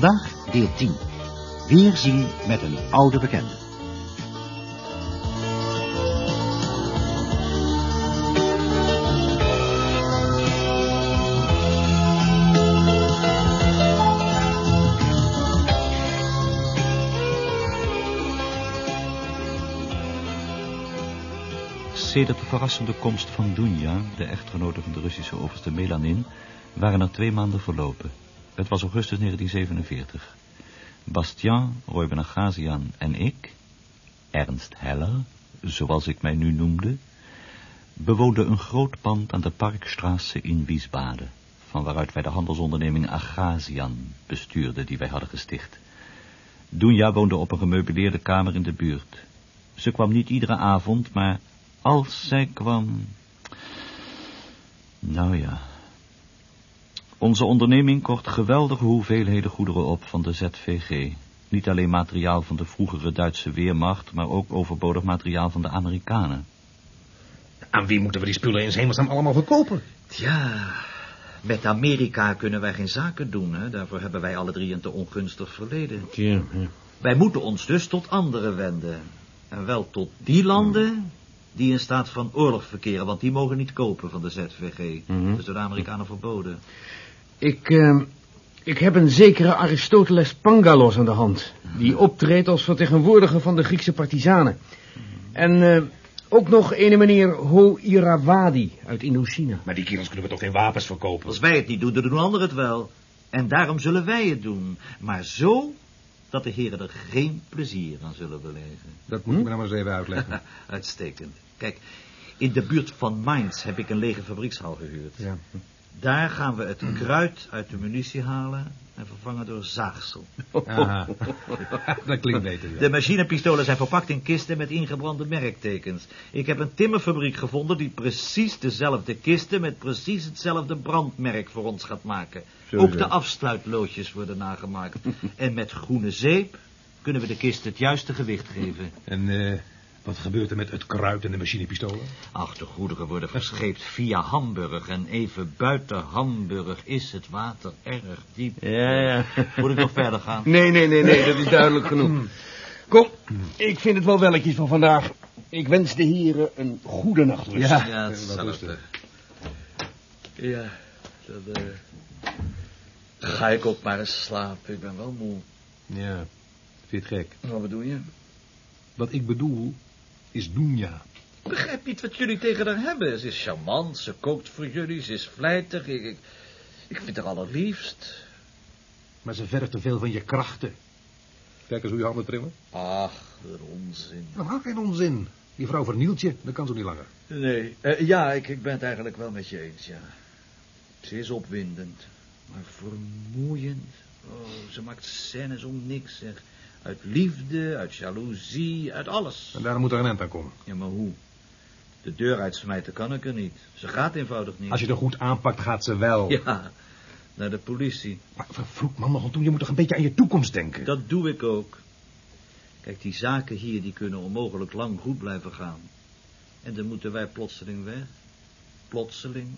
Vandaag deel 10. Weerzien met een oude bekende. Sedert de verrassende komst van Dunja, de echtgenote van de Russische overste Melanin, waren er twee maanden verlopen. Het was augustus 1947. Bastian, Royben Agazian en ik, Ernst Heller, zoals ik mij nu noemde, bewoonden een groot pand aan de Parkstraße in Wiesbaden, van waaruit wij de handelsonderneming Agazian bestuurden die wij hadden gesticht. Dunja woonde op een gemeubileerde kamer in de buurt. Ze kwam niet iedere avond, maar als zij kwam... Nou ja... Onze onderneming kocht geweldige hoeveelheden goederen op van de ZVG. Niet alleen materiaal van de vroegere Duitse Weermacht, maar ook overbodig materiaal van de Amerikanen. Aan wie moeten we die spullen in hemelsnaam allemaal verkopen? Tja, met Amerika kunnen wij geen zaken doen, hè? Daarvoor hebben wij alle drie een te ongunstig verleden. Tja, Wij moeten ons dus tot anderen wenden. En wel tot die landen die in staat van oorlog verkeren, want die mogen niet kopen van de ZVG. Mhm. Dat is door de Amerikanen verboden. Ik, eh, ik heb een zekere Aristoteles Pangalos aan de hand. Die optreedt als vertegenwoordiger van de Griekse partizanen. En eh, ook nog ene meneer Ho Irawadi uit Indochina. Maar die kerels kunnen we toch geen wapens verkopen? Als wij het niet doen, dan doen anderen het wel. En daarom zullen wij het doen. Maar zo dat de heren er geen plezier aan zullen beleven. Dat moet je me nou maar eens even uitleggen. Uitstekend. Kijk, in de buurt van Mainz heb ik een lege fabriekshal gehuurd. Ja. Daar gaan we het kruid uit de munitie halen en vervangen door zaagsel. Aha. dat klinkt beter, ja. De machinepistolen zijn verpakt in kisten met ingebrande merktekens. Ik heb een timmerfabriek gevonden die precies dezelfde kisten met precies hetzelfde brandmerk voor ons gaat maken. Zo, Ook zo. de afsluitloodjes worden nagemaakt. en met groene zeep kunnen we de kist het juiste gewicht geven. En eh, wat gebeurt er met het kruid en de machinepistolen? Ach, de goederen worden verscheept via Hamburg. En even buiten Hamburg is het water erg diep. Ja, ja. Moet ik nog verder gaan? Nee, nee, nee, nee, dat is duidelijk genoeg. Kom, ik vind het wel welletjes van vandaag. Ik wens de heren een goede nachtrust. Ja. Ja, hetzelfde. Ja, dan eh, ga ik ook maar eens slapen. Ik ben wel moe. Ja, vind je het gek? Wat bedoel je? Wat ik bedoel is Dunja. Ik begrijp niet wat jullie tegen haar hebben. Ze is charmant, ze kookt voor jullie, ze is vlijtig. Ik, ik, ik vind haar allerliefst. Maar ze vergt te veel van je krachten. Kijk eens hoe je handen trimmen. Ach, wat onzin. Nou, geen onzin. Die vrouw vernielt je, dat kan zo niet langer. Nee, eh, ja, ik, ik ben het eigenlijk wel met je eens, ja. Ze is opwindend, maar vermoeiend. Oh, ze maakt scènes om niks, zeg. Uit liefde, uit jaloezie, uit alles. En daarom moet er een eind aan komen. Ja, maar hoe? De deur uitsmijten kan ik er niet. Ze gaat eenvoudig niet. Als je er goed aanpakt, gaat ze wel. Ja, naar de politie. Maar vervloekt man nog toe, je moet toch een beetje aan je toekomst denken. Dat doe ik ook. Kijk, die zaken hier, die kunnen onmogelijk lang goed blijven gaan. En dan moeten wij plotseling weg. Plotseling.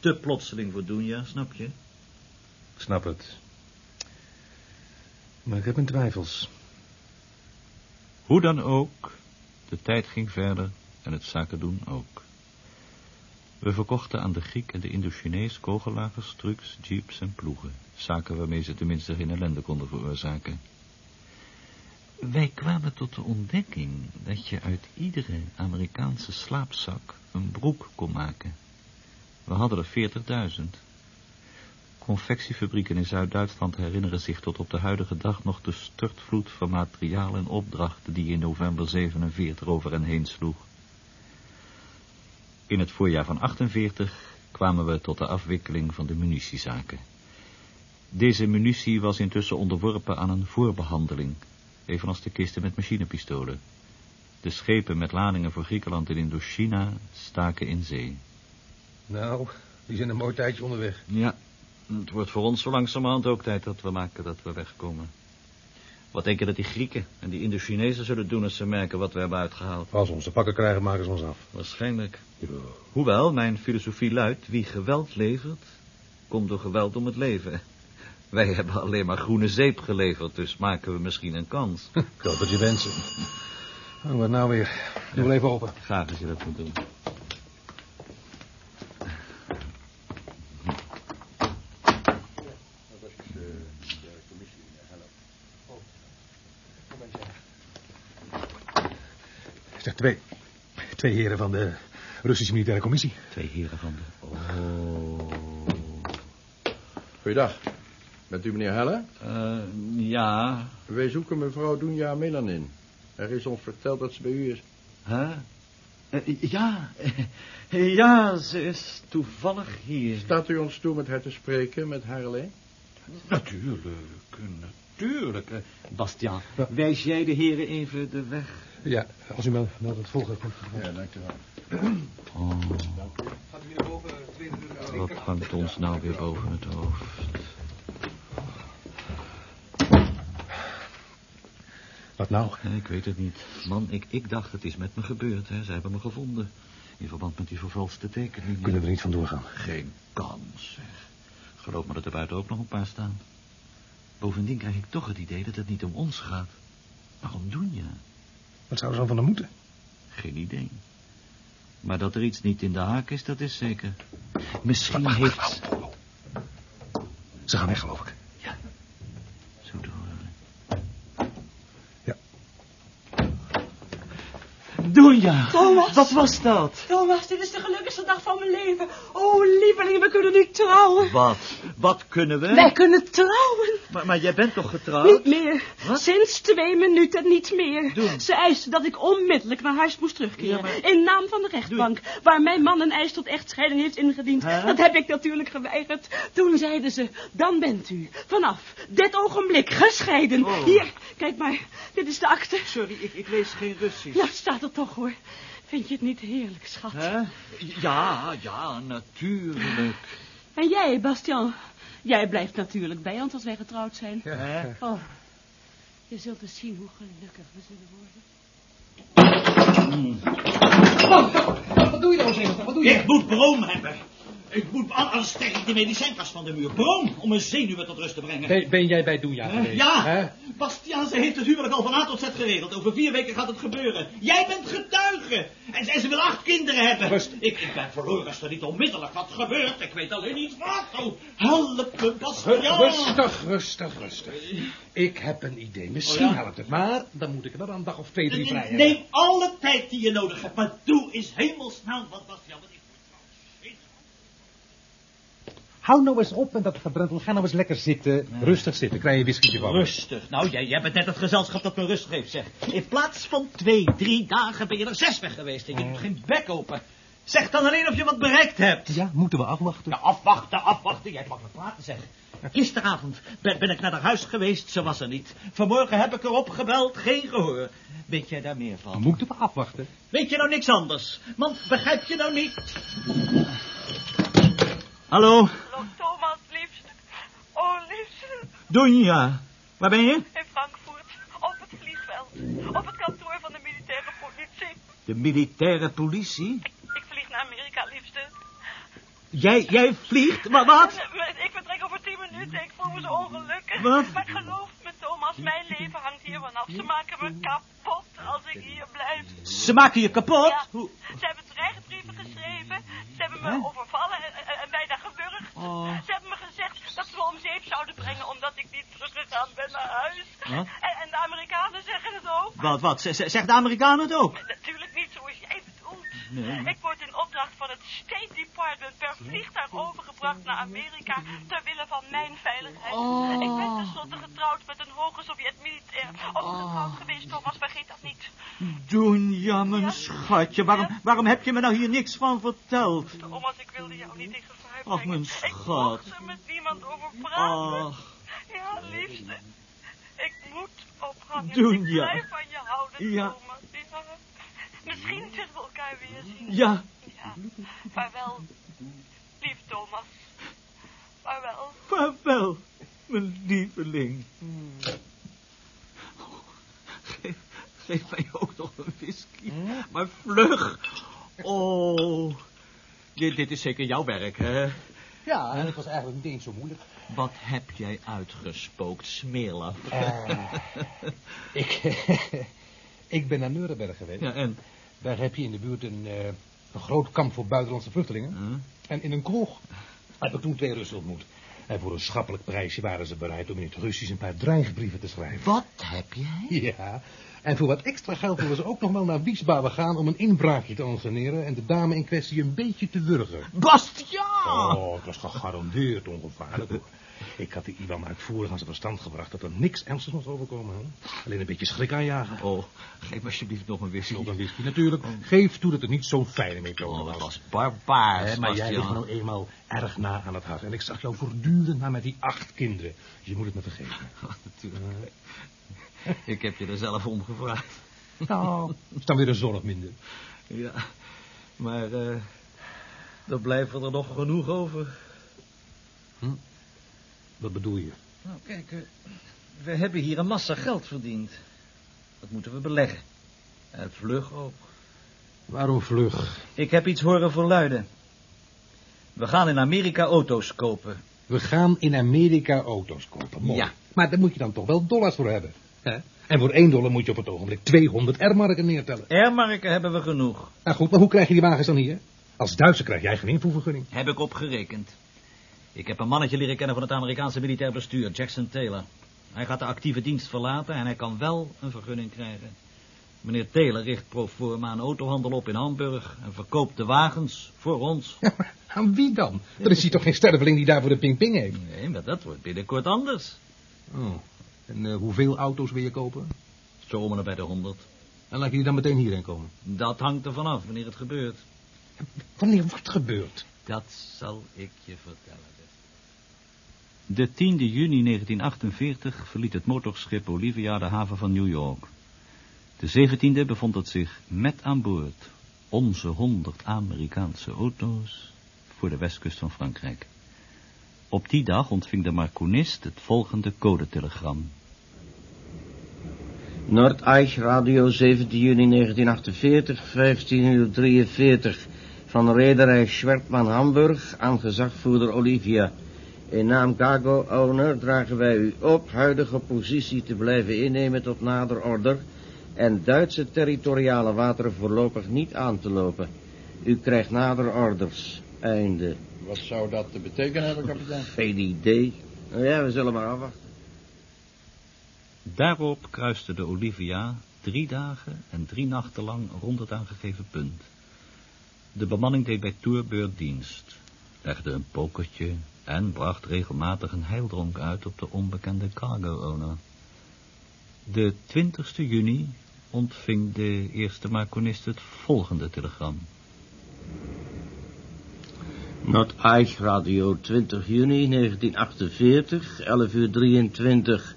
Te plotseling voor Doenja, snap je? Ik snap het. Maar ik heb mijn twijfels. Hoe dan ook, de tijd ging verder en het zaken doen ook. We verkochten aan de Griek en de Indo-Chinees kogellagers, trucks, jeeps en ploegen. Zaken waarmee ze tenminste geen ellende konden veroorzaken. Wij kwamen tot de ontdekking dat je uit iedere Amerikaanse slaapzak een broek kon maken. We hadden er 40.000. Confectiefabrieken in Zuid-Duitsland herinneren zich tot op de huidige dag nog de stortvloed van materiaal en opdrachten die in november 47 over hen heen sloeg. In het voorjaar van 48 kwamen we tot de afwikkeling van de munitiezaken. Deze munitie was intussen onderworpen aan een voorbehandeling, evenals de kisten met machinepistolen. De schepen met ladingen voor Griekenland en Indochina staken in zee. Nou, die zijn een mooi tijdje onderweg. Ja, het wordt voor ons zo langzamerhand ook tijd dat we maken dat we wegkomen. Wat denk je dat die Grieken en die Indo-Chinezen zullen doen als ze merken wat we hebben uitgehaald? Als we onze pakken krijgen, maken ze ons af. Waarschijnlijk. Hoewel, mijn filosofie luidt, wie geweld levert, komt door geweld om het leven. Wij hebben alleen maar groene zeep geleverd, dus maken we misschien een kans. Ik hoop dat je wensen. Oh, wat nou weer? Doe even open. Graag als je dat moet doen. Twee. Twee heren van de Russische Militaire Commissie. Twee heren van de... Oh... Goeiedag. Bent u meneer Helle? Eh, ja... Wij zoeken mevrouw Dunja Melanin. Er is ons verteld dat ze bij u is. Huh? Eh, ja, ja, ze is toevallig hier. Staat u ons toe met haar te spreken, met haar alleen? Natuurlijk, natuurlijk. Eh, Bastiaan, wijs jij de heren even de weg? Ja, als u me meldt het volgende komt. Ja, dank u wel. Oh, wat hangt ons nou weer boven het hoofd? Wat nou? Ik weet het niet. Man, ik, ik dacht het is met me gebeurd. Hè. Ze hebben me gevonden. In verband met die vervalste tekeningen. Kunnen we er niet van doorgaan? Geen kans, zeg. Geloof me dat er buiten ook nog een paar staan. Bovendien krijg ik toch het idee dat het niet om ons gaat. Maar om Doenja. Wat zouden ze dan van hem moeten? Geen idee. Maar dat er iets niet in de haak is, dat is zeker. Misschien Wacht, heeft... wacht, wacht, wacht. Ze gaan weg, geloof ik. Zo te horen. Ja. Doenja! Thomas. Wat was dat? Thomas, dit is de gelukkigste dag van mijn leven. Oh, lieveling, we kunnen nu trouwen. Wat? Wat kunnen we? Wij kunnen trouwen. Maar, maar jij bent toch getrouwd? Niet meer. Wat? Sinds twee minuten niet meer. Doen. Ze eiste dat ik onmiddellijk naar huis moest terugkeren. Ja, maar- In naam van de rechtbank, waar mijn man een eis tot echtscheiding heeft ingediend. Dat heb ik natuurlijk geweigerd. Toen zeiden ze, dan bent u vanaf dit ogenblik gescheiden. Oh. Hier, kijk maar, dit is de akte. Sorry, ik, ik lees geen Russisch. Nou, staat er toch hoor. Vind je het niet heerlijk, schat? Ja, ja, natuurlijk. En jij, Bastian? Jij blijft natuurlijk bij ons als wij getrouwd zijn. Hè? Oh, je zult eens zien hoe gelukkig we zullen worden. Wat doe je nou, Zevenster? Wat doe Ik moet broom hebben. Ik moet, anders trek ik de medicijnkast van de muur. Broom, om mijn zenuwen tot rust te brengen. Ben, ben jij bij Doenja Hè? geweest? ja, Hè? Bastiaan, ze heeft het huwelijk al van A tot Z geregeld. Over vier weken gaat het gebeuren. Jij bent getuige. En, en ze wil acht kinderen hebben. Rust. Ik, ik ben verloren als er niet onmiddellijk wat gebeurt. Ik weet alleen niet wat. Oh, help me, Bastiaan. Rustig, rustig, rustig. Ik heb een idee. Misschien Oh, ja? helpt het. Maar dan moet ik er wel een dag of twee, drie vrij hebben. Neem alle tijd die je nodig hebt. Maar doe eens hemelsnel wat, Bastiaan. Want ik word trouwens Hou nou eens op met dat gebruntel. Ga nou eens lekker zitten. Rustig zitten, krijg je een whiskietje van. me. Rustig. Nou, jij, jij bent net het gezelschap dat me rust geeft, zeg. In plaats van twee, drie dagen ben je er zes weg geweest. En je doet geen bek open. Zeg dan alleen of je wat bereikt hebt. Ja, moeten we afwachten? Nou, afwachten, afwachten. Jij hebt makkelijk praten, zeg. Gisteravond ben, ben ik naar haar huis geweest, ze was er niet. Vanmorgen heb ik erop gebeld, geen gehoor. Weet jij daar meer van? Moeten we afwachten? Weet je nou niks anders? Man, begrijp je nou niet? Hallo, Hallo, Thomas, liefst. Oh, liefst. Donja. Waar ben je? In Frankfurt, op het vliegveld. Op het kantoor van de militaire politie. De militaire politie? Ik vlieg naar Amerika, liefste. Jij, jij vliegt? Maar wat? Ik vertrek over tien minuten. Ik voel me zo ongelukkig. Wat? Maar geloof me, Thomas, mijn leven hangt hier vanaf. Ze maken me kapot als ik hier blijf. Ze maken je kapot? Ja, Hoe- ze hebben dreigbrieven geschreven. Ze hebben me overvallen en, bijna gewurgd. Oh. Ze hebben me gezegd dat ze me om zeep zouden brengen omdat ik niet teruggegaan ben naar huis. Wat? En, en de Amerikanen zeggen het ook. Wat, wat? Z- Zegt de Amerikaan het ook? Natuurlijk niet zoals jij bedoelt. Nee. Ik word het State Department per vliegtuig overgebracht naar Amerika ter wille van mijn veiligheid. Ik ben tenslotte getrouwd met een hoge Sovjet-militair. Ook getrouwd geweest, Thomas, vergeet dat niet. Donja, mijn schatje. Waarom, waarom heb je me nou hier niks van verteld? Thomas, ik wilde jou niet in gevaar Ach, brengen. mijn Ik schat. mocht er met niemand over praten. Ach, Ja, liefste. Ik moet ophangen. Doen, ik blijf van je houden, Ja. Thomas. Ja. Misschien zullen we elkaar weer zien. ja. Ja, vaarwel, lief Thomas. Vaarwel. Vaarwel, mijn lieveling. Geef, geef mij ook nog een whisky. Maar vlug. Oh. Dit, dit is zeker jouw werk, hè? Ja, en het was eigenlijk niet eens zo moeilijk. Wat heb jij uitgespookt, smeerlap? Eh, ik, ik ben naar Nuremberg geweest. Ja, en? Daar heb je in de buurt een, eh, een groot kamp voor buitenlandse vluchtelingen. Huh? En in een kroeg heb ik toen twee Russen ontmoet. En voor een schappelijk prijsje waren ze bereid om in het Russisch een paar dreigbrieven te schrijven. Wat heb jij? Ja, en voor wat extra geld wilden ze ook nog wel naar Wiesbaden gaan om een inbraakje te organiseren en de dame in kwestie een beetje te wurgen. Bastiaan! Oh, het was gegarandeerd ongevaarlijk hoor. Ik had die Iwan uitvoerig aan zijn verstand gebracht dat er niks ernstigs moest overkomen. Hè? Alleen een beetje schrik aanjagen. Oh, geef alsjeblieft nog een whisky. Nog een whisky natuurlijk. Geef toe dat het niet zo'n fijne methode Oh, dat was. was barbaars, Hè, maar jij ligt nou eenmaal erg na aan het hart. En ik zag jou voortdurend na met die acht kinderen. Je moet het me vergeven. Natuurlijk. Ik heb je er zelf om gevraagd. Nou, is dan weer een zorg minder. Ja, maar eh er blijven er nog genoeg over. Wat bedoel je? Nou, kijk, eh, we hebben hier een massa geld verdiend. Dat moeten we beleggen. En vlug ook. Waarom vlug? Ik heb iets horen verluiden. We gaan in Amerika auto's kopen. We gaan in Amerika auto's kopen. Mooi. Ja. Maar daar moet je dan toch wel dollars voor hebben. Hè? En voor 1 dollar moet je op het ogenblik 200 R-marken neertellen. Airmarken hebben we genoeg. Nou goed, maar hoe krijg je die wagens dan hier? Als Duitser krijg jij geen invoervergunning. Heb ik opgerekend. Ik heb een mannetje leren kennen van het Amerikaanse militair bestuur, Jackson Taylor. Hij gaat de actieve dienst verlaten en hij kan wel een vergunning krijgen. Meneer Taylor richt pro forma een autohandel op in Hamburg en verkoopt de wagens voor ons. Ja, aan wie dan? Er is hier toch geen sterveling die daarvoor de ping-ping heeft? Nee, maar dat wordt binnenkort anders. Oh. En eh, hoeveel auto's wil je kopen? Zomer bij de honderd. En laat je die dan meteen hierheen komen. Dat hangt er vanaf wanneer het gebeurt. Wanneer wat gebeurt? Dat zal ik je vertellen. De 10 juni 1948 verliet het motorschip Olivia de haven van New York. De 17e bevond het zich met aan boord onze 100 Amerikaanse auto's voor de westkust van Frankrijk. Op die dag ontving de marconist het volgende codetelegram. Noordeich Radio 17 juni 1948, 15 uur 43. Van rederij Schwertman Hamburg aan gezagvoerder Olivia. In naam Cargo Owner dragen wij u op huidige positie te blijven innemen tot nader order en Duitse territoriale wateren voorlopig niet aan te lopen. U krijgt nader orders. Einde. Wat zou dat te betekenen hebben, kapitein? Geen idee. Nou ja, we zullen maar afwachten. Daarop kruiste de Olivia drie dagen en drie nachten lang rond het aangegeven punt. De bemanning deed bij toerbeurt dienst, legde een pokertje en bracht regelmatig een heildronk uit op de onbekende cargo-owner. De 20 juni ontving de eerste marconist het volgende telegram. Noordeich Radio 20 juni 1948, 11 uur 23.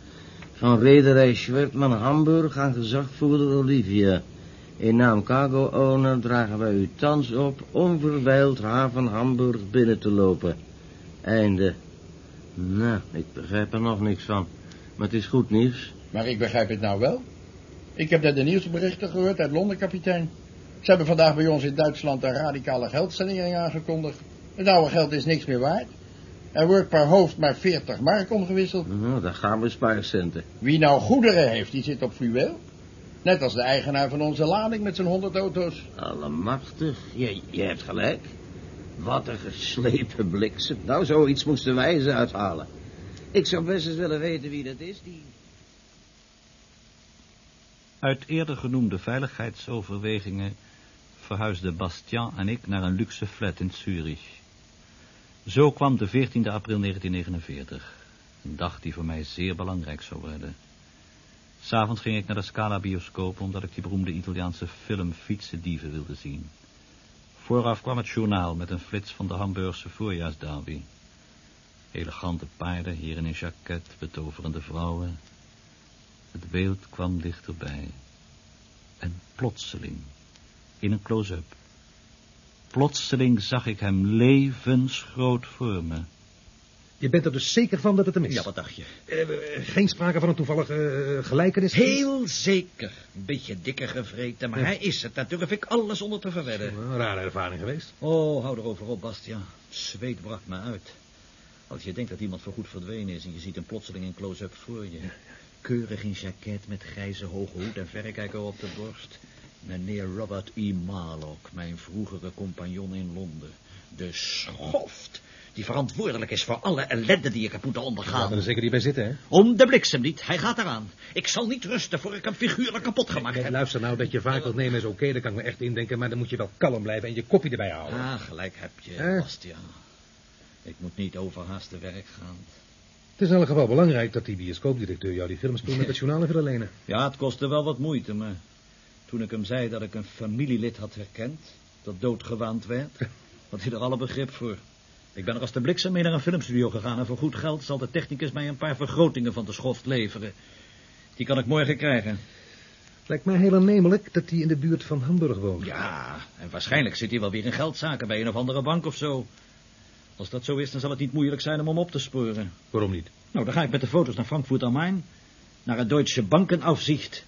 Van rederij Schwertman Hamburg aan gezagvoerder Olivia. In naam Cargo Owner dragen wij u thans op onverwijld haven Hamburg binnen te lopen. Einde. Nou, ik begrijp er nog niks van. Maar het is goed nieuws. Maar ik begrijp het nou wel. Ik heb net de nieuwsberichten gehoord uit Londen, kapitein. Ze hebben vandaag bij ons in Duitsland een radicale geldsanering aangekondigd. Het oude geld is niks meer waard. Er wordt per hoofd maar 40 mark omgewisseld. Nou, daar gaan we spaarcenten. Wie nou goederen heeft, die zit op fluweel. Net als de eigenaar van onze lading met zijn 100 auto's. Allemachtig, je, je hebt gelijk. Wat een geslepen bliksem. Nou, zoiets moesten wij eens uithalen. Ik zou best eens willen weten wie dat is, die... Uit eerder genoemde veiligheidsoverwegingen verhuisden Bastian en ik naar een luxe flat in Zurich. Zo kwam de 14 april 1949, een dag die voor mij zeer belangrijk zou worden. S'avonds ging ik naar de Scala bioscoop omdat ik die beroemde Italiaanse film Fietsendieven wilde zien. Vooraf kwam het journaal met een flits van de Hamburgse voorjaarsderby. Elegante paarden, heren in jacket, betoverende vrouwen. Het beeld kwam dichterbij. En plotseling, in een close-up, plotseling zag ik hem levensgroot voor me. Je bent er dus zeker van dat het hem is? Ja, wat dacht je? Eh, geen sprake van een toevallige eh, gelijkenis? Heel zeker. Een beetje dikker gevreten, maar hij is het. Daar durf ik alles onder te verwedden. Een rare ervaring geweest. Oh, hou erover op, Bastiaan. Het zweet brak me uit. Als je denkt dat iemand voorgoed verdwenen is en je ziet hem plotseling in close-up voor je. Keurig in jacket met grijze hoge hoed en verrekijker op de borst. Meneer Robert E. Marlock, mijn vroegere compagnon in Londen. De schoft die verantwoordelijk is voor alle ellende die ik heb moeten ondergaan. dan zeker die bij zitten, hè? Om de bliksem niet, hij gaat eraan. Ik zal niet rusten voor ik hem figuurlijk kapot gemaakt heb. luister nou, dat je vaak wilt nemen is oké, daar kan ik me echt indenken, maar dan moet je wel kalm blijven en je kopje erbij houden. Ah, gelijk heb je, Eh? Bastiaan. Ik moet niet overhaast te werk gaan. Het is in elk geval belangrijk dat die bioscoopdirecteur jou die filmspul met het journaal wil lenen. Ja, het kostte wel wat moeite, maar toen ik hem zei dat ik een familielid had herkend, dat doodgewaand werd, had hij er alle begrip voor. Ik ben er als de bliksem mee naar een filmstudio gegaan en voor goed geld zal de technicus mij een paar vergrotingen van de schoft leveren. Die kan ik morgen krijgen. Lijkt mij heel aannemelijk dat hij in de buurt van Hamburg woont. Ja, en waarschijnlijk zit hij wel weer in geldzaken bij een of andere bank of zo. Als dat zo is, dan zal het niet moeilijk zijn om hem op te sporen. Waarom niet? Nou, dan ga ik met de foto's naar Frankfurt am Main, naar het Deutsche Bankenaufsicht.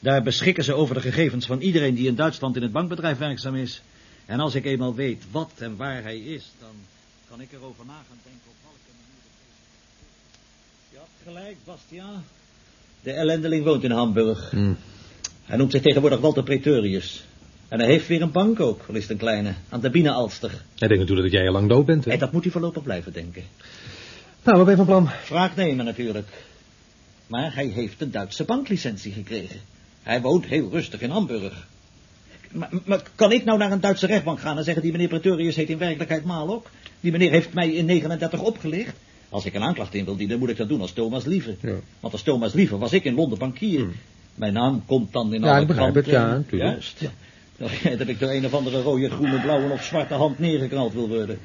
Daar beschikken ze over de gegevens van iedereen die in Duitsland in het bankbedrijf werkzaam is. En als ik eenmaal weet wat en waar hij is, dan kan ik erover na gaan denken op welke manier de Ja, gelijk, Bastiaan. De ellendeling woont in Hamburg. Hij noemt zich tegenwoordig Walter Pretorius. En hij heeft weer een bank ook, al is het een kleine, aan de Biene-Alster. Hij denkt natuurlijk dat jij al lang dood bent, hè? En dat moet hij voorlopig blijven denken. Nou, wat ben je van plan? Wraak nemen natuurlijk. Maar hij heeft een Duitse banklicentie gekregen. Hij woont heel rustig in Hamburg. Maar, maar kan ik nou naar een Duitse rechtbank gaan en zeggen... die meneer Pretorius heet in werkelijkheid Malok? Die meneer heeft mij in 39 opgelicht. Als ik een aanklacht in wil dienen, moet ik dat doen als Thomas Lieve. Ja. Want als Thomas Lieve was ik in Londen bankier. Mijn naam komt dan in Ja, alle ik begrijp het, kranten. ja, natuurlijk. Juist. Dat ik door een of andere rode, groene, blauwe of zwarte hand neergeknald wil worden.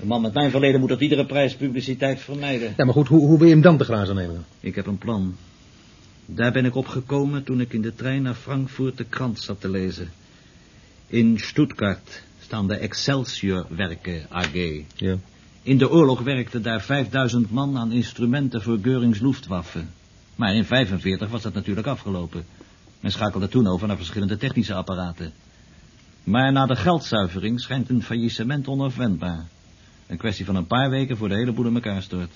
Een man met mijn verleden moet op iedere prijs publiciteit vermijden. Ja, maar goed, hoe, hoe wil je hem dan te grazen nemen? Ik heb een plan. Daar ben ik op gekomen toen ik in de trein naar Frankfurt de krant zat te lezen. In Stuttgart staan de Excelsior-werken AG. Ja. In de oorlog werkten daar 5000 man aan instrumenten voor Geurings Luftwaffe. Maar in 45 was dat natuurlijk afgelopen. Men schakelde toen over naar verschillende technische apparaten. Maar na de geldzuivering schijnt een faillissement onafwendbaar. Een kwestie van een paar weken voor de hele boel in elkaar stort.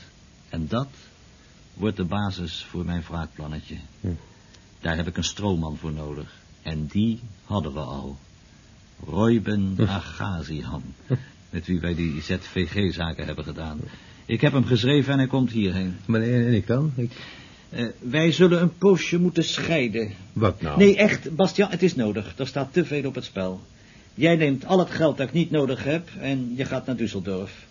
En dat wordt de basis voor mijn wraakplannetje. Hm. Daar heb ik een stroomman voor nodig. En die hadden we al. Royben Agazian. Met wie wij die ZVG-zaken hebben gedaan. Ik heb hem geschreven en hij komt hierheen. Maar en, ik dan? Ik... Eh, wij zullen een poosje moeten scheiden. Wat nou? Nee, echt, Bastiaan, het is nodig. Er staat te veel op het spel. Jij neemt al het geld dat ik niet nodig heb en je gaat naar Düsseldorf.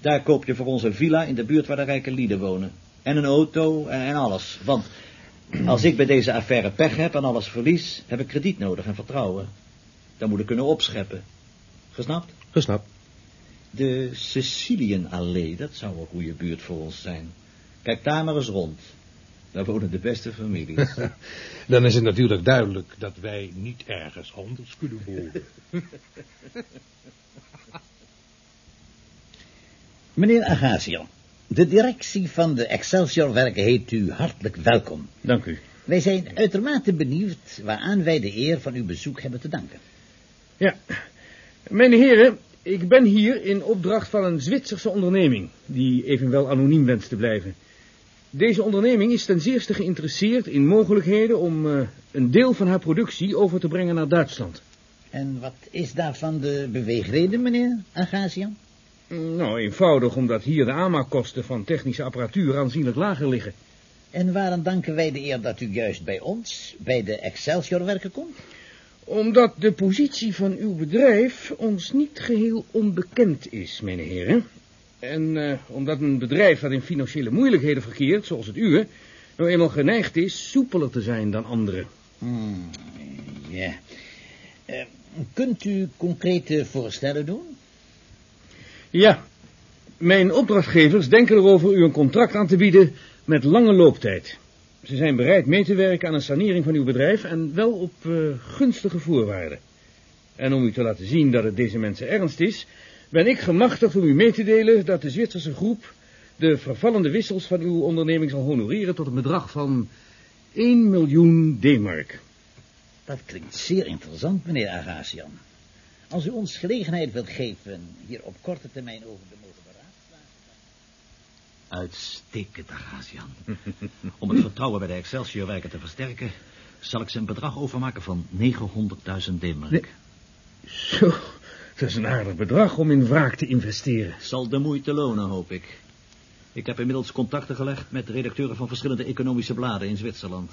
Daar koop je voor ons een villa in de buurt waar de rijke lieden wonen. En een auto en, en alles. Want als ik bij deze affaire pech heb en alles verlies, heb ik krediet nodig en vertrouwen. Dan moet ik kunnen opscheppen. Gesnapt? Gesnapt. De Sicilienallee, dat zou een goede buurt voor ons zijn. Kijk daar maar eens rond. Daar wonen de beste families. Dan is het natuurlijk duidelijk dat wij niet ergens anders kunnen wonen. Meneer Agassian, de directie van de Excelsior-werken heet u hartelijk welkom. Dank u. Wij zijn uitermate benieuwd waaraan wij de eer van uw bezoek hebben te danken. Ja. Mijn heren, ik ben hier in opdracht van een Zwitserse onderneming, die evenwel anoniem wenst te blijven. Deze onderneming is ten zeerste geïnteresseerd in mogelijkheden om eh, een deel van haar productie over te brengen naar Duitsland. En wat is daarvan de beweegreden, meneer Agassian? Mm, Nou, eenvoudig omdat hier de aanmaakkosten van technische apparatuur aanzienlijk lager liggen. En waarom danken wij de eer dat u juist bij ons, bij de Excelsior-werken komt? Omdat de positie van uw bedrijf ons niet geheel onbekend is, mijn heren. En eh, omdat een bedrijf dat in financiële moeilijkheden verkeert, zoals het uwe, nou eenmaal geneigd is soepeler te zijn dan anderen. Hmm, ja. Eh, kunt u concrete voorstellen doen? Ja, mijn opdrachtgevers denken erover u een contract aan te bieden met lange looptijd. Ze zijn bereid mee te werken aan een sanering van uw bedrijf en wel op eh, gunstige voorwaarden. En om u te laten zien dat het deze mensen ernst is, ben ik gemachtigd om u mee te delen dat de Zwitserse groep de vervallende wissels van uw onderneming zal honoreren tot een bedrag van 1 miljoen D-mark. Dat klinkt zeer interessant, meneer Agassian. Als u ons gelegenheid wilt geven hier op korte termijn over te mogen beraadslagen... Uitstekend, Agasian. Om het vertrouwen bij de Excelsior-werken te versterken... zal ik ze een bedrag overmaken van 900.000 D-mark. Nee. Zo, dat is een aardig bedrag om in wraak te investeren. Zal de moeite lonen, hoop ik. Ik heb inmiddels contacten gelegd met de redacteuren van verschillende economische bladen in Zwitserland.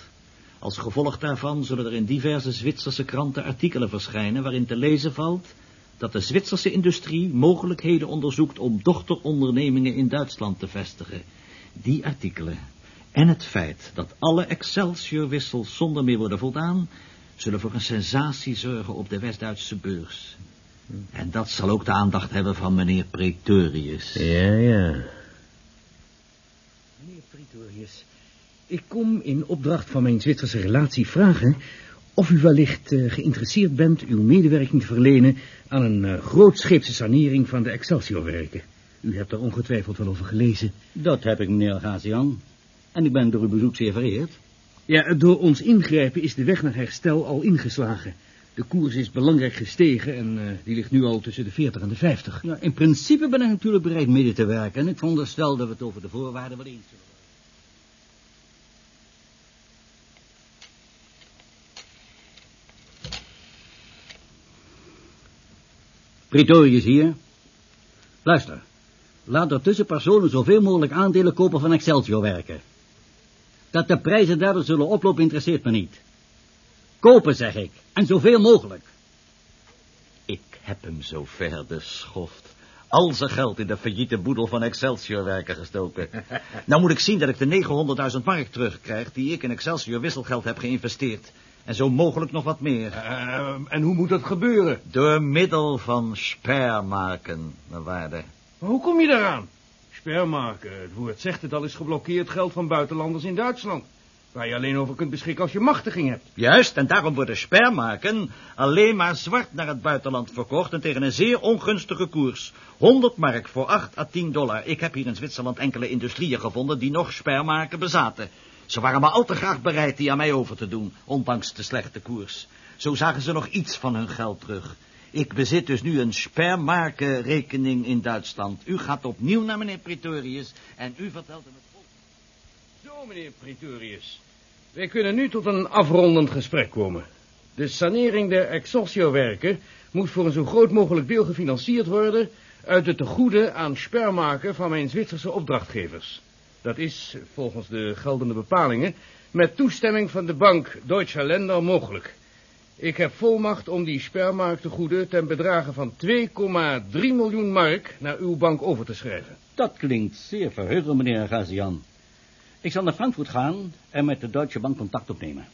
Als gevolg daarvan zullen er in diverse Zwitserse kranten artikelen verschijnen... waarin te lezen valt dat de Zwitserse industrie mogelijkheden onderzoekt... om dochterondernemingen in Duitsland te vestigen. Die artikelen en het feit dat alle Excelsior-wissels zonder meer worden voldaan... zullen voor een sensatie zorgen op de West-Duitse beurs. En dat zal ook de aandacht hebben van meneer Pretorius. Ja, ja. Meneer Pretorius, ik kom in opdracht van mijn Zwitserse relatie vragen... of u wellicht uh, geïnteresseerd bent uw medewerking te verlenen... aan een uh, grootscheepse sanering van de Excelsior-werken. U hebt er ongetwijfeld wel over gelezen. Dat heb ik, meneer Gazian. En ik ben door uw bezoek zeer vereerd. Ja, door ons ingrijpen is de weg naar herstel al ingeslagen. De koers is belangrijk gestegen en uh, die ligt nu al tussen de 40 en de 50. Ja, in principe ben ik natuurlijk bereid mede te werken... en ik veronderstel dat we het over de voorwaarden wel eens zullen Pretorius hier. Luister. Laat er tussen personen zoveel mogelijk aandelen kopen van Excelsior werken. Dat de prijzen daardoor zullen oplopen interesseert me niet. Kopen, zeg ik. En zoveel mogelijk. Ik heb hem zover de schoft. Al zijn geld in de failliete boedel van Excelsior werken gestoken. nou moet ik zien dat ik de 900.000 mark terugkrijg... die ik in Excelsior wisselgeld heb geïnvesteerd. En zo mogelijk nog wat meer. Uh, en hoe moet dat gebeuren? Door middel van spermaken, mijn waarde. Maar hoe kom je daaraan? Spermaken, het woord zegt het al, is geblokkeerd geld van buitenlanders in Duitsland. Waar je alleen over kunt beschikken als je machtiging hebt. Juist, en daarom worden spermaken alleen maar zwart naar het buitenland verkocht... en tegen een zeer ongunstige koers. 100 mark voor 8 à 10 dollar. Ik heb hier in Zwitserland enkele industrieën gevonden die nog spermaken bezaten. Ze waren maar al te graag bereid die aan mij over te doen, ondanks de slechte koers. Zo zagen ze nog iets van hun geld terug. Ik bezit dus nu een spermakenrekening in Duitsland. U gaat opnieuw naar meneer Pretorius en u vertelt hem het volgende. Zo, meneer Pretorius. Wij kunnen nu tot een afrondend gesprek komen. De sanering der Excelsior-werken moet voor een zo groot mogelijk deel gefinancierd worden... uit de tegoeden aan spermaken van mijn Zwitserse opdrachtgevers. Dat is, volgens de geldende bepalingen, met toestemming van de bank Deutscher Länder mogelijk. Ik heb volmacht om die spermaaktegoeden ten bedrage van 2,3 miljoen mark naar uw bank over te schrijven. Dat klinkt zeer verheugend, meneer Gazian. Ik zal naar Frankfurt gaan en met de Deutsche Bank contact opnemen.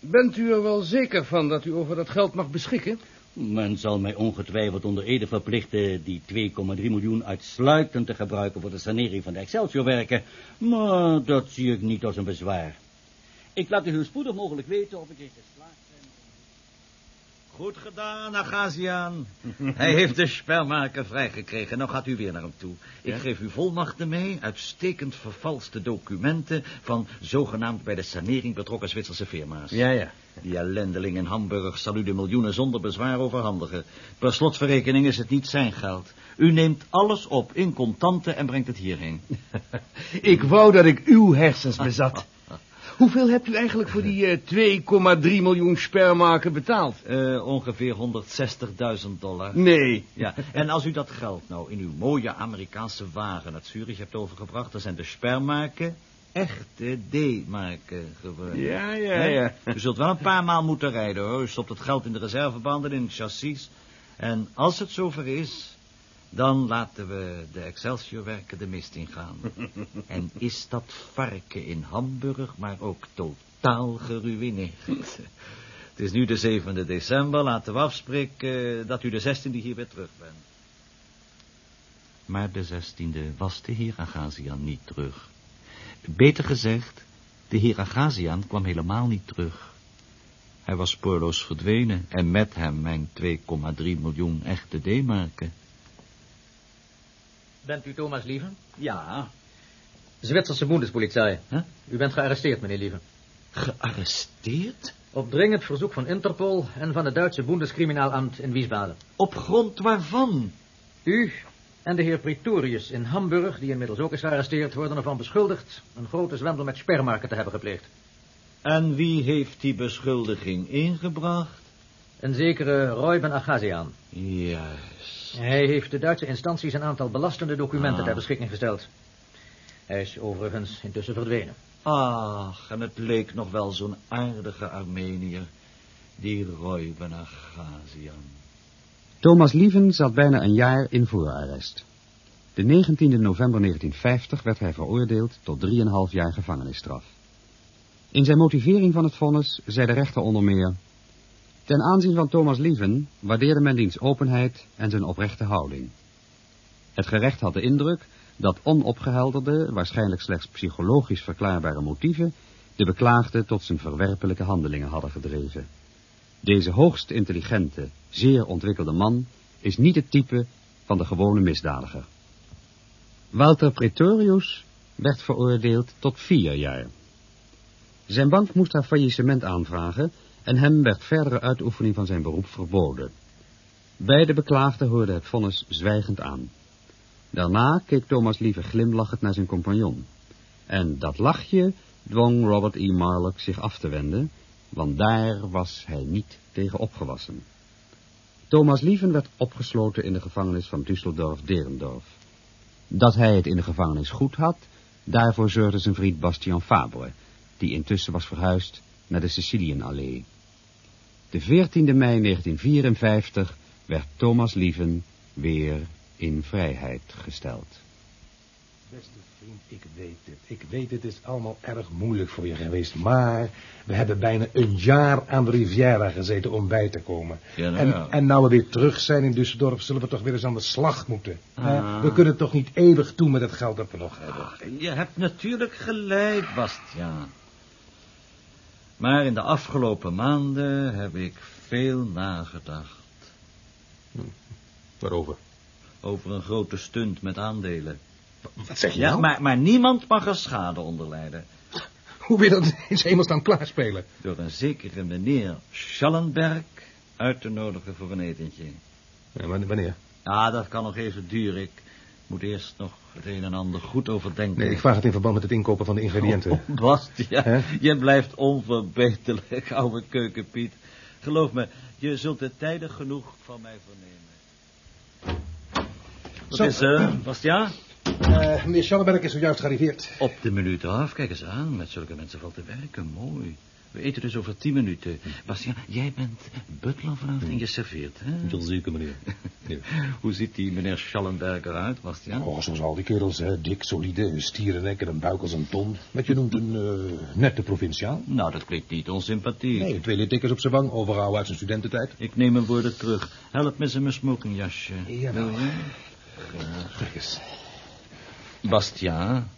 Bent u er wel zeker van dat u over dat geld mag beschikken? Men zal mij ongetwijfeld onder ede verplichten die 2,3 miljoen uitsluitend te gebruiken voor de sanering van de Excelsior-werken, maar dat zie ik niet als een bezwaar. Ik laat u zo spoedig mogelijk weten of ik deze ben. Goed gedaan, Agazian. Hij heeft de spelmaker vrijgekregen. Nou gaat u weer naar hem toe. Ik Ja? geef u volmachten mee, uitstekend vervalste documenten... van zogenaamd bij de sanering betrokken Zwitserse firma's. Ja, ja. Die ellendeling in Hamburg zal u de miljoenen zonder bezwaar overhandigen. Per slotverrekening is het niet zijn geld. U neemt alles op in contanten en brengt het hierheen. Ik wou dat ik uw hersens bezat. Hoeveel hebt u eigenlijk voor die eh, 2,3 miljoen spermaken betaald? Eh, ongeveer 160.000 dollar. Nee. Ja, en als u dat geld nou in uw mooie Amerikaanse wagen naar Zurich hebt overgebracht... dan zijn de spermaken echte D-marken geworden. Ja, ja, ja. U zult wel een paar maal moeten rijden, hoor. U stopt het geld in de reservebanden, in het chassis. En als het zover is, dan laten we de Excelsior-werken de mist ingaan. en is dat varken in Hamburg maar ook totaal geruineerd. Het is nu de 7e december, laten we afspreken eh, dat u de 16e hier weer terug bent. Maar de zestiende was de heer Agazian niet terug. Beter gezegd, de heer Agazian kwam helemaal niet terug. Hij was spoorloos verdwenen en met hem mijn 2,3 miljoen echte D-marken. Bent u Thomas Lieven? Ja, Zwitserse Bundespolizei. Huh? U bent gearresteerd, meneer Lieven. Gearresteerd? Op dringend verzoek van Interpol en van het Duitse Bundeskriminaalamt in Wiesbaden. Op grond waarvan? U, en de heer Pretorius in Hamburg, die inmiddels ook is gearresteerd, worden ervan beschuldigd een grote zwendel met spermarken te hebben gepleegd. En wie heeft die beschuldiging ingebracht? Een zekere Royben Agazian. Juist. Hij heeft de Duitse instanties een aantal belastende documenten Ah. ter beschikking gesteld. Hij is overigens intussen verdwenen. Ach, en het leek nog wel zo'n aardige Armenier, die Roy Benagazian. Thomas Lieven zat bijna een jaar in voorarrest. De 19e november 1950 werd hij veroordeeld tot 3,5 jaar gevangenisstraf. In zijn motivering van het vonnis zei de rechter onder meer... Ten aanzien van Thomas Lieven waardeerde men diens openheid en zijn oprechte houding. Het gerecht had de indruk dat onopgehelderde, waarschijnlijk slechts psychologisch verklaarbare motieven... de beklaagde tot zijn verwerpelijke handelingen hadden gedreven. Deze hoogst intelligente, zeer ontwikkelde man is niet het type van de gewone misdadiger. Walter Pretorius werd veroordeeld tot vier jaar. Zijn bank moest haar faillissement aanvragen en hem werd verdere uitoefening van zijn beroep verboden. Beide beklaagden hoorden het vonnis zwijgend aan. Daarna keek Thomas liever glimlachend naar zijn compagnon. En dat lachje dwong Robert E. Marlock zich af te wenden, want daar was hij niet tegen opgewassen. Thomas Lieven werd opgesloten in de gevangenis van Düsseldorf-Derendorf. Dat hij het in de gevangenis goed had, daarvoor zorgde zijn vriend Bastien Fabre, die intussen was verhuisd naar de Sicilienallee. De 14e mei 1954 werd Thomas Lieven weer in vrijheid gesteld. Beste vriend, ik weet het. Ik weet het is allemaal erg moeilijk voor je geweest. Maar we hebben bijna een jaar aan de Riviera gezeten om bij te komen. Ja, nou en, ja. en nou we weer terug zijn in Düsseldorf, zullen we toch weer eens aan de slag moeten. Ah. We kunnen toch niet eeuwig toe met het geld dat we nog hebben. Je hebt natuurlijk gelijk, Bastiaan. Maar in de afgelopen maanden heb ik veel nagedacht. Waarover? Over een grote stunt met aandelen. Wat zeg je Ja, nou? maar, maar niemand mag er schade onder lijden. Hoe wil je dat in hemelsnaam klaarspelen? Door een zekere meneer Schallenberg uit te nodigen voor een etentje. Ja, wanneer- wanneer? Ah, dat kan nog even duren. Ik moet eerst nog het een en ander goed overdenken. Nee, ik vraag het in verband met het inkopen van de ingrediënten. Oh, Bastiaan, Hè? je blijft onverbeterlijk, oude keukenpiet. Geloof me, je zult het tijdig genoeg van mij vernemen. Wat Zo. is er, Bastiaan? Eh, meneer Schallenberg is zojuist gearriveerd. Op de minuut af, kijk eens aan. Met zulke mensen valt te werken, mooi. We eten dus over tien minuten. Bastiaan, jij bent butler vanavond en je serveert, hè? Jazeker, meneer. Hoe ziet die meneer Schallenberg eruit, Bastiaan? Oh, zoals al die kerels, hè. dik, solide, een stierennek en een buik als een ton. Wat je noemt een eh, nette provinciaal. Nou, dat klinkt niet onsympathiek. Nee, twee littekens op zijn wang, overgehouden uit zijn studententijd. Ik neem mijn woorden terug. Help me zijn mijn smokingjasje. Jawel. Wil je? Eens. Bastiaan,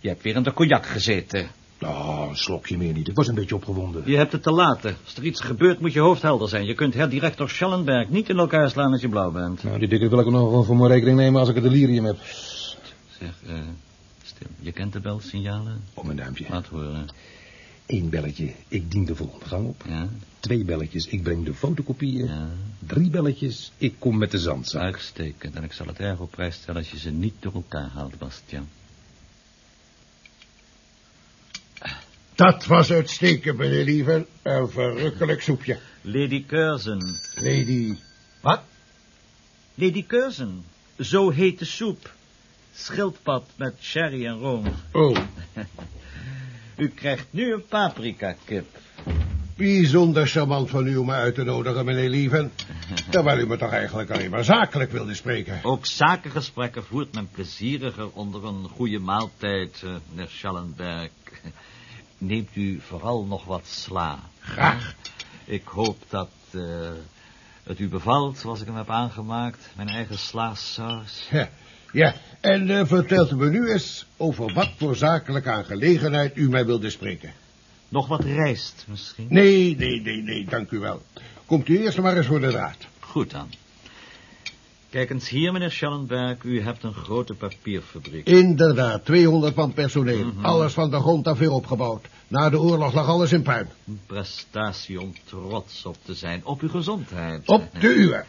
je hebt weer in de cognac gezeten. Oh, een slokje meer niet. Ik was een beetje opgewonden. Je hebt het te laten. Als er iets gebeurt, moet je hoofd helder zijn. Je kunt herdirector Schallenberg niet in elkaar slaan als je blauw bent. Nou, die dikke wil ik nog wel voor mijn rekening nemen als ik het delirium heb. Zeg, eh, stil. Je kent de belsignalen? Op mijn duimpje. Laat horen. Eén belletje, ik dien de volgende gang op. Ja, Twee belletjes, ik breng de fotokopieën. ja. Drie belletjes, ik kom met de zandzak. Uitstekend. En ik zal het erg op prijs stellen als je ze niet door elkaar haalt, Bastiaan. Dat was uitstekend, meneer Lieven. Een verrukkelijk soepje. Lady Curzon. Lady... Wat? Lady Curzon. Zo heet de soep. Schildpad met sherry en room. Oh, U krijgt nu een paprika-kip. bijzonder charmant van u om me uit te nodigen, meneer Lieven. Terwijl u me toch eigenlijk alleen maar zakelijk wilde spreken. Ook zakengesprekken voert men plezieriger onder een goede maaltijd, eh, meneer Schallenberg. Neemt u vooral nog wat sla. Graag. Ik hoop dat eh, het u bevalt zoals ik hem heb aangemaakt. Mijn eigen slaasaus. Ja, ja. en eh, vertelt u me nu eens over wat voor zakelijke aangelegenheid u mij wilde spreken. Nog wat rijst misschien? Nee, nee, nee, nee, dank u wel. Komt u eerst maar eens voor de draad. Goed dan. Kijk eens hier, meneer Schallenberg. U hebt een grote papierfabriek. Inderdaad, 200 man personeel. Mhm. Alles van de grond af weer opgebouwd. Na de oorlog lag alles in puin. Een prestatie om trots op te zijn. Op uw gezondheid. Op de uur.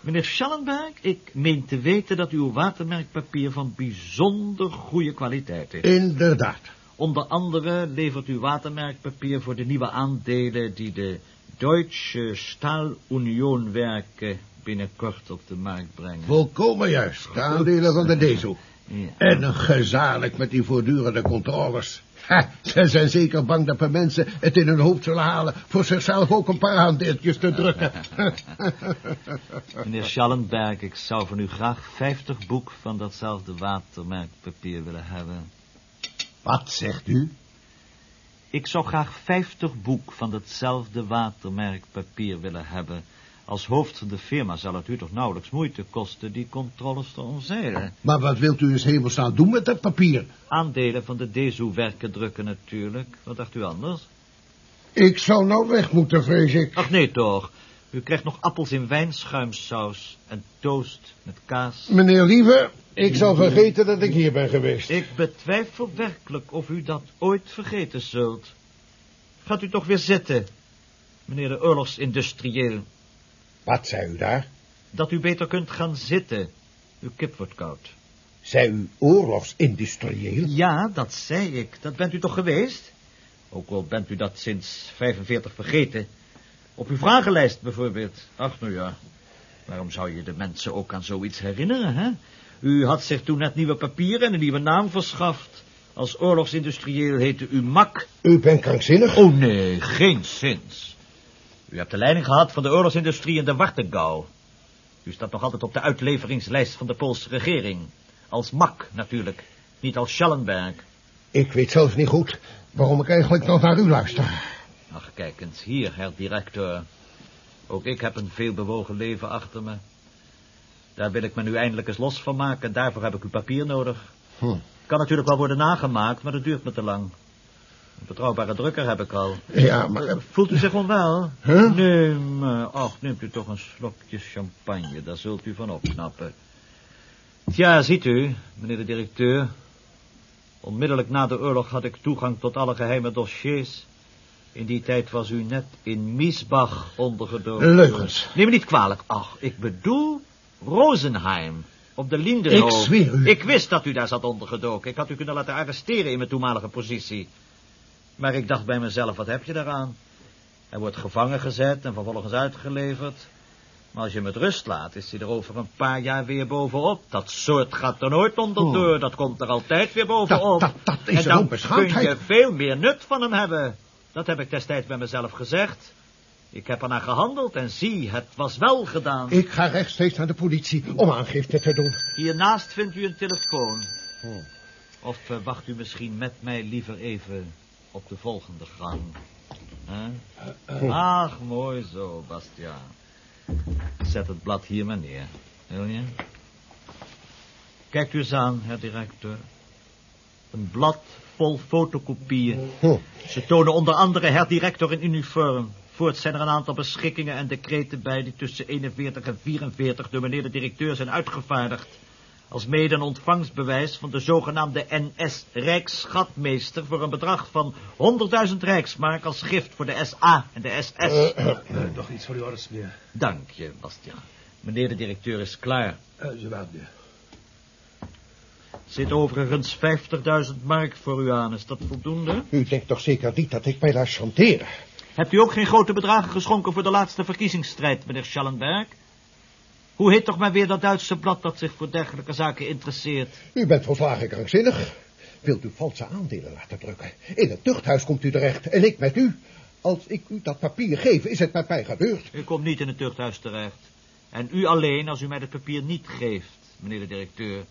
Meneer Schallenberg, ik meen te weten dat uw watermerkpapier van bijzonder goede kwaliteit is. Inderdaad. Onder andere levert uw watermerkpapier voor de nieuwe aandelen die de Deutsche Stahlunionwerken binnenkort op de markt brengen. Volkomen juist. De aandelen van de DESO. Ja. En gezalig met die voortdurende controles. Ha, ze zijn zeker bang dat de mensen het in hun hoofd zullen halen... voor zichzelf ook een paar aandeeltjes te drukken. Meneer Schallenberg, ik zou van u graag 50 boek van datzelfde watermerkpapier willen hebben. Wat zegt u? Ik zou graag 50 boek van datzelfde watermerkpapier willen hebben. Als hoofd van de firma zal het u toch nauwelijks moeite kosten die controles te omzeilen. Maar wat wilt u eens hemelstaan doen met dat papier? Aandelen van de DESO-werken drukken natuurlijk. Wat dacht u anders? Ik zou nou weg moeten, vrees ik. Ach nee toch. U krijgt nog appels in wijnschuimsaus en toast met kaas. Meneer Lieve, ik zal vergeten dat ik hier ben geweest. Ik betwijfel werkelijk of u dat ooit vergeten zult. Gaat u toch weer zitten, meneer de oorlogsindustrieel. Wat zei u daar? Dat u beter kunt gaan zitten. Uw kip wordt koud. Zei u oorlogsindustrieel? Ja, dat zei ik. Dat bent u toch geweest? Ook al bent u dat sinds 45 vergeten. Op uw vragenlijst bijvoorbeeld. Ach, nou ja. Waarom zou je de mensen ook aan zoiets herinneren, hè? U had zich toen net nieuwe papieren en een nieuwe naam verschaft. Als oorlogsindustrieel heette u Mak. U bent krankzinnig? Oh nee, geen zins. U hebt de leiding gehad van de oorlogsindustrie in de Wartegau. U staat nog altijd op de uitleveringslijst van de Poolse regering. Als Mak, natuurlijk. Niet als Schallenberg. Ik weet zelfs niet goed waarom ik eigenlijk nog naar u luister. Ach, kijk eens hier, herr directeur. Ook ik heb een veelbewogen leven achter me. Daar wil ik me nu eindelijk eens los van maken. Daarvoor heb ik uw papier nodig. Hm. Kan natuurlijk wel worden nagemaakt, maar dat duurt me te lang. Een betrouwbare drukker heb ik al. Ja, maar... eh, Voelt u zich onwel? Huh? Nee, maar... Ach, neemt u toch een slokje champagne. Daar zult u van opknappen. Tja, ziet u, meneer de directeur. Onmiddellijk na de oorlog had ik toegang tot alle geheime dossiers. In die tijd was u net in Miesbach ondergedoken. Leugens. Neem me niet kwalijk. Ach, ik bedoel Rosenheim. Op de Lindenhof. Ik zweer u. Ik wist dat u daar zat ondergedoken. Ik had u kunnen laten arresteren in mijn toenmalige positie. Maar ik dacht bij mezelf, wat heb je daaraan? Hij wordt gevangen gezet en vervolgens uitgeleverd. Maar als je hem met rust laat, is hij er over een paar jaar weer bovenop. Dat soort gaat er nooit onderdoor. Dat komt er altijd weer bovenop. Dat- dat- dat is en dan kun je veel meer nut van hem hebben. Dat heb ik destijds bij mezelf gezegd. Ik heb ernaar gehandeld en zie, het was wel gedaan. Ik ga rechtstreeks naar de politie om aangifte te doen. Hiernaast vindt u een telefoon. Of eh, wacht u misschien met mij liever even op de volgende gang. Hè? Ach, mooi zo, Bastiaan. Zet het blad hier maar neer. Wil je? Kijkt u eens aan, herr directeur. Een blad vol fotokopieën. Ze tonen onder andere herr director in uniform. Voorts zijn er een aantal beschikkingen en decreten bij... die tussen 41 en 44 door meneer de directeur zijn uitgevaardigd. Als mede een ontvangstbewijs van de zogenaamde NS-Rijksschatmeester... voor een bedrag van 100.000 Rijksmark als gift voor de SA en de SS. nog iets voor uw orders, meneer. Dank je, Bastiaan. Meneer de directeur is klaar. Je waard, meneer. Zit overigens 50.000 mark voor u aan. Is dat voldoende? U denkt toch zeker niet dat ik mij laat chanteren? Hebt u ook geen grote bedragen geschonken voor de laatste verkiezingsstrijd, meneer Schallenberg? Hoe heet toch maar weer dat Duitse blad dat zich voor dergelijke zaken interesseert? U bent volslagen krankzinnig. Wilt u valse aandelen laten drukken? In het tuchthuis komt u terecht en ik met u. Als ik u dat papier geef, is het met mij gebeurd. U komt niet in het tuchthuis terecht. En u alleen als u mij het papier niet geeft, meneer de directeur.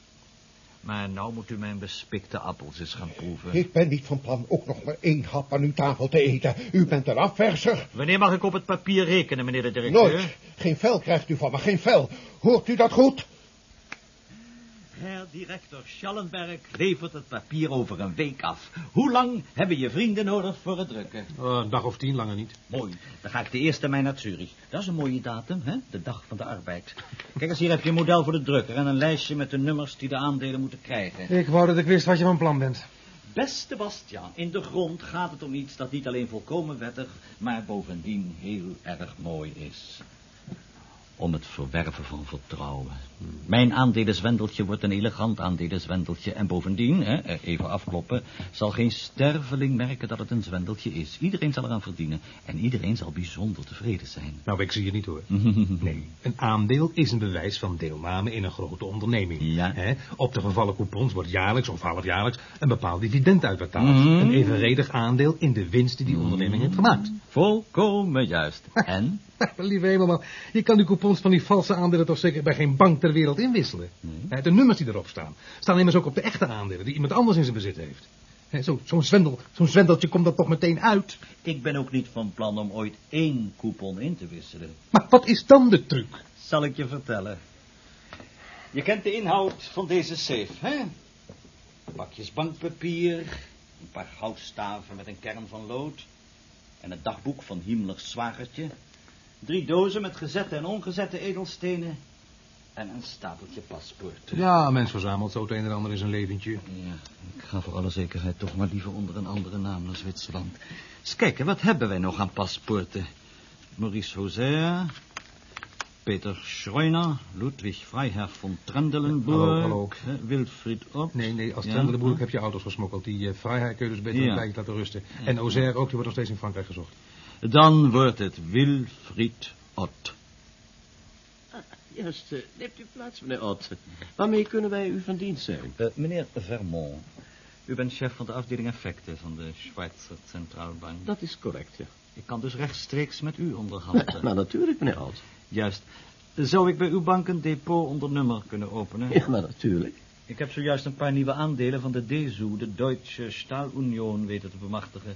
Maar nou moet u mijn bespikte appels eens gaan proeven. Ik ben niet van plan ook nog maar één hap aan uw tafel te eten. U bent een afverser. Wanneer mag ik op het papier rekenen, meneer de directeur? Nooit. Geen vel krijgt u van me, geen vel. Hoort u dat goed? Herr directeur Schallenberg levert het papier over een week af. Hoe lang hebben je vrienden nodig voor het drukken? Oh, een dag of tien langer niet. Mooi. Dan ga ik de eerste mei naar Zurich. Dat is een mooie datum, hè? De dag van de arbeid. Kijk eens, hier heb je een model voor de drukker... en een lijstje met de nummers die de aandelen moeten krijgen. Ik wou dat ik wist wat je van plan bent. Beste Bastiaan, in de grond gaat het om iets dat niet alleen volkomen wettig... maar bovendien heel erg mooi is. om het verwerven van vertrouwen. Mijn aandelenzwendeltje wordt een elegant aandelenzwendeltje. En bovendien, hè, even afkloppen, zal geen sterveling merken dat het een zwendeltje is. Iedereen zal eraan verdienen. En iedereen zal bijzonder tevreden zijn. Nou, ik zie je niet hoor. nee, een aandeel is een bewijs van deelname in een grote onderneming. Ja. Hè? Op de gevallen coupons wordt jaarlijks of halfjaarlijks een bepaald dividend uitbetaald. Mhm. Een evenredig aandeel in de winst die die onderneming heeft gemaakt. Volkomen juist. En? Lieve hemelman, je kan die coupons van die valse aandelen toch zeker bij geen bank ter wereld inwisselen. Hè, De nummers die erop staan, staan immers ook op de echte aandelen die iemand anders in zijn bezit heeft. Hè, zo- Zo'n zwendel, zo'n zwendeltje komt dat toch meteen uit. Ik ben ook niet van plan om ooit één coupon in te wisselen. Maar wat is dan de truc? Zal ik je vertellen. Je kent de inhoud van deze safe, hè? Pakjes bankpapier, een paar goudstaven met een kern van lood... en het dagboek van Himmlers zwagertje... drie dozen met gezette en ongezette edelstenen... en een stapeltje paspoorten. Ja, mens verzamelt zo het een en ander in zijn leventje. Ja, ik ga voor alle zekerheid toch maar liever onder een andere naam naar Zwitserland. Eens kijken, wat hebben wij nog aan paspoorten? Maurice Hoser, Peter Schreuner, Ludwig Freiherr von Trendelenburg, Hallo, hallo. hè, Wilfried Ott. Nee, nee, als Ja, Trendelenburg heb je auto's gesmokkeld. Die uh, vrijheid kun je dus beter Ja. een tijdje laten rusten. Ja. En Auxerre ook, die wordt nog steeds in Frankrijk gezocht. Dan wordt het Wilfried Ott. Juist, neemt u plaats, meneer Ott. Waarmee kunnen wij u van dienst zijn? Eh, meneer Vermont, u bent chef van de afdeling effecten van de Schweizer Centraalbank. Dat is correct, ja. Ik kan dus rechtstreeks met u onderhandelen. Maar natuurlijk, meneer Ott. Juist. Zou ik bij uw bank een depot onder nummer kunnen openen? Ja, maar natuurlijk. Ik heb zojuist een paar nieuwe aandelen van de DESU, de Deutsche Stahlunion, weten te bemachtigen.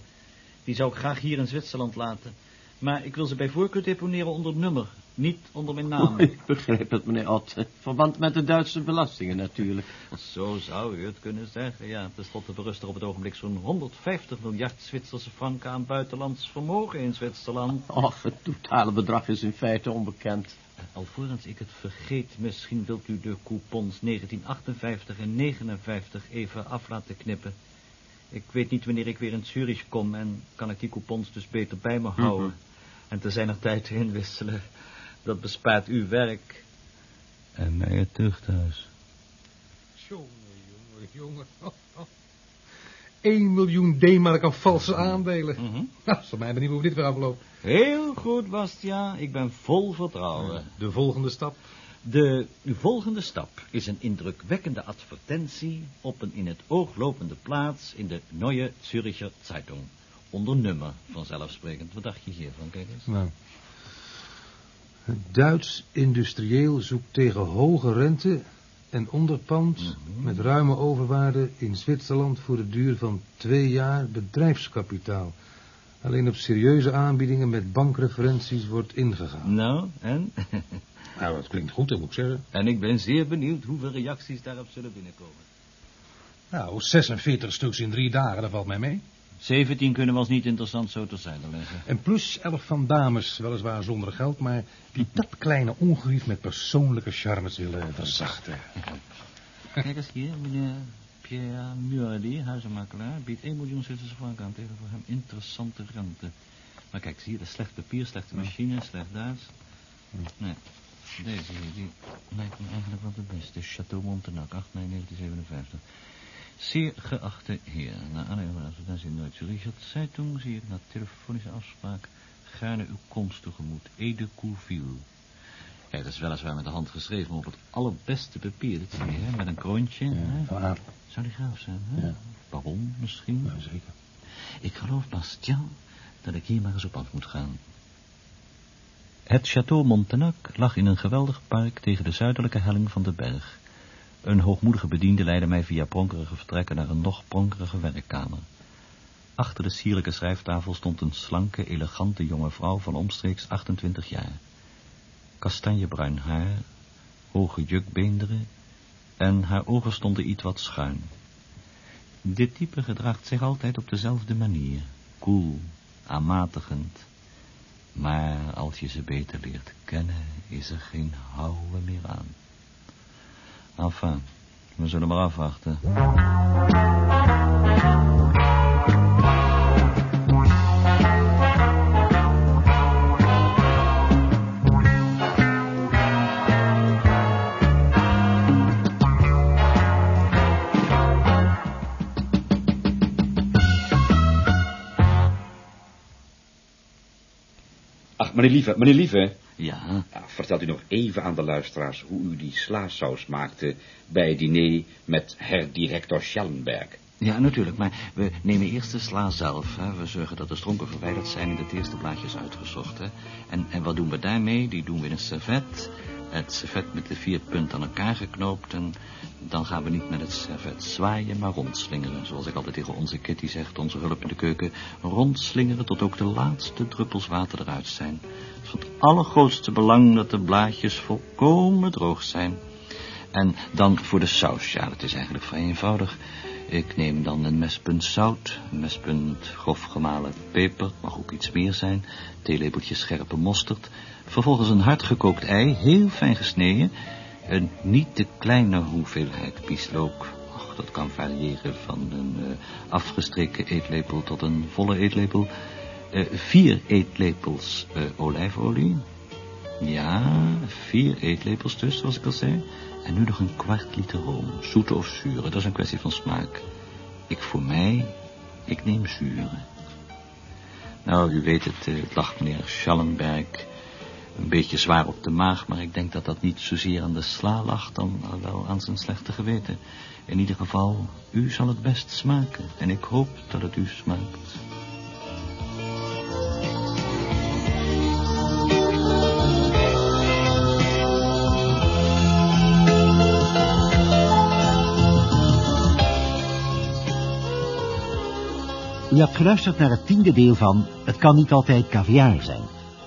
Die zou ik graag hier in Zwitserland laten. Maar ik wil ze bij voorkeur deponeren onder nummer, niet onder mijn naam. Oh, ik begrijp het, meneer Ott. Verband met de Duitse belastingen, natuurlijk. Zo zou u het kunnen zeggen, ja. Ten slotte berust er op het ogenblik zo'n 150 miljard Zwitserse franken aan buitenlands vermogen in Zwitserland. Och, het totale bedrag is in feite onbekend. Alvorens ik het vergeet, misschien wilt u de coupons 1958 en 59 even af laten knippen. Ik weet niet wanneer ik weer in Zurich kom en kan ik die coupons dus beter bij me houden. Mhm. En te zijn er tijd te inwisselen. Dat bespaart uw werk. En mij het tuchthuis. Jongen, jongen, jongen. 1 miljoen D-mark aan valse aandelen. Mhm. Nou, zal mij benieuwen hoe dit weer afloopt. Heel goed, Bastiaan. Ik ben vol vertrouwen. De volgende stap? De volgende stap is een indrukwekkende advertentie op een in het oog lopende plaats in de Neue Zürcher Zeitung. Onder nummer, vanzelfsprekend. Wat dacht je hiervan, kijk eens? Nou. Het Duits industrieel zoekt tegen hoge rente en onderpand met ruime overwaarde in Zwitserland voor de duur van twee jaar bedrijfskapitaal. Alleen op serieuze aanbiedingen met bankreferenties wordt ingegaan. Nou, en? Nou, dat klinkt goed, dat moet ik zeggen. En ik ben zeer benieuwd hoeveel reacties daarop zullen binnenkomen. Nou, 46 stuks in drie dagen, dat valt mij mee. 17 kunnen we als niet interessant zo terzijde leggen. En plus 11 van dames, weliswaar zonder geld, maar die dat kleine ongerief met persoonlijke charmes willen verzachten. Kijk eens hier, meneer Pierre Murli, huizenmakelaar, biedt 1 miljoen Zwitserse franken aan tegen voor hem interessante rente. Maar kijk, zie je, dat is slecht papier, slechte machine, slecht Duits. Nee, deze hier, die lijkt me eigenlijk wel de beste. Chateau Montenac, 8 mei 1957. Zeer geachte heer, na aanleiding van de advertentie in Duitse Richard Zeitung zie ik na telefonische afspraak gaarne uw komst tegemoet. Ede Courville. Kijk, dat is weliswaar met de hand geschreven, maar op het allerbeste papier, dat zie je, hè, met een kroontje. hè? Van. Zou die graaf zijn, hè? Ja. Baron misschien? Ja, zeker. Ik geloof, Bastiaan, dat ik hier maar eens op af moet gaan. Het château Montenac lag in een geweldig park tegen de zuidelijke helling van de berg. Een hoogmoedige bediende leidde mij via pronkerige vertrekken naar een nog pronkerige werkkamer. Achter de sierlijke schrijftafel stond een slanke, elegante jonge vrouw van omstreeks 28 jaar. Kastanjebruin haar, hoge jukbeenderen en haar ogen stonden iets wat schuin. Dit type gedraagt zich altijd op dezelfde manier, koel, aanmatigend. Maar als je ze beter leert kennen, is er geen houden meer aan. Enfin, we zullen maar afwachten. Ach, meneer Lieve, meneer Lieve. Ja? vertelt u nog even aan de luisteraars hoe u die slaasaus maakte bij het diner met herdirector Schellenberg. Ja, natuurlijk, maar we nemen eerst de sla zelf. Hè. We zorgen dat de stronken verwijderd zijn en het eerste blaadje is uitgezocht. Hè. En, en wat doen we daarmee? Die doen we in een servet. Het servet met de vier punten aan elkaar geknoopt. En dan gaan we niet met het servet zwaaien, maar rondslingeren. Zoals ik altijd tegen onze Kitty zegt, onze hulp in de keuken. Rondslingeren tot ook de laatste druppels water eruit zijn. Het is van het allergrootste belang dat de blaadjes volkomen droog zijn. En dan voor de saus. Ja, dat is eigenlijk vrij eenvoudig. Ik neem dan een mespunt zout, een mespunt grof gemalen peper, mag ook iets meer zijn, theelepeltje scherpe mosterd, vervolgens een hard gekookt ei, heel fijn gesneden, een niet te kleine hoeveelheid bieslook, ach, dat kan variëren van een uh, afgestreken eetlepel tot een volle eetlepel, uh, vier eetlepels uh, olijfolie, ja, vier eetlepels dus, zoals ik al zei, en nu nog een kwart liter room, zoete of zure, dat is een kwestie van smaak. Ik voor mij, ik neem zure. Nou, u weet het, het lag meneer Schallenberg een beetje zwaar op de maag, maar ik denk dat dat niet zozeer aan de sla lag dan wel aan zijn slechte geweten. In ieder geval, u zal het best smaken en ik hoop dat het u smaakt. U hebt geluisterd naar het tiende deel van Het kan niet altijd caviar zijn.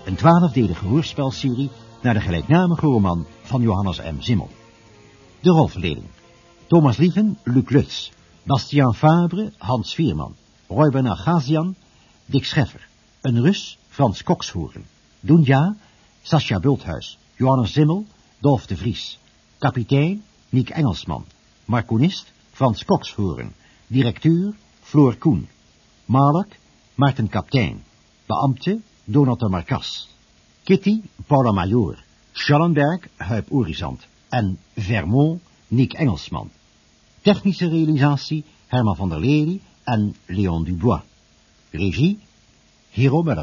Een twaalfdelige hoorspelserie naar de gelijknamige roman van Johannes M. Zimmel. De rolverdeling. Thomas Lieven, Luc Lutz. Bastiaan Fabre, Hans Vierman. Roy Bernard Gazian, Dick Scheffer. Een Rus, Frans Kokshoorn. Dunja, Sascha Bulthuis. Johannes Zimmel, Dolf de Vries. Kapitein, Niek Engelsman. Marconist, Frans Kokshoorn. Directeur, Floor Koen. Malak, Maarten Kaptein. Beambte, Donald Marcas. Kitty, Paula Major. Schallenberg, Huip Orizant. En Vermont, Nick Engelsman. Technische realisatie, Herman van der Lely en Leon Dubois. Regie, Hero Muller.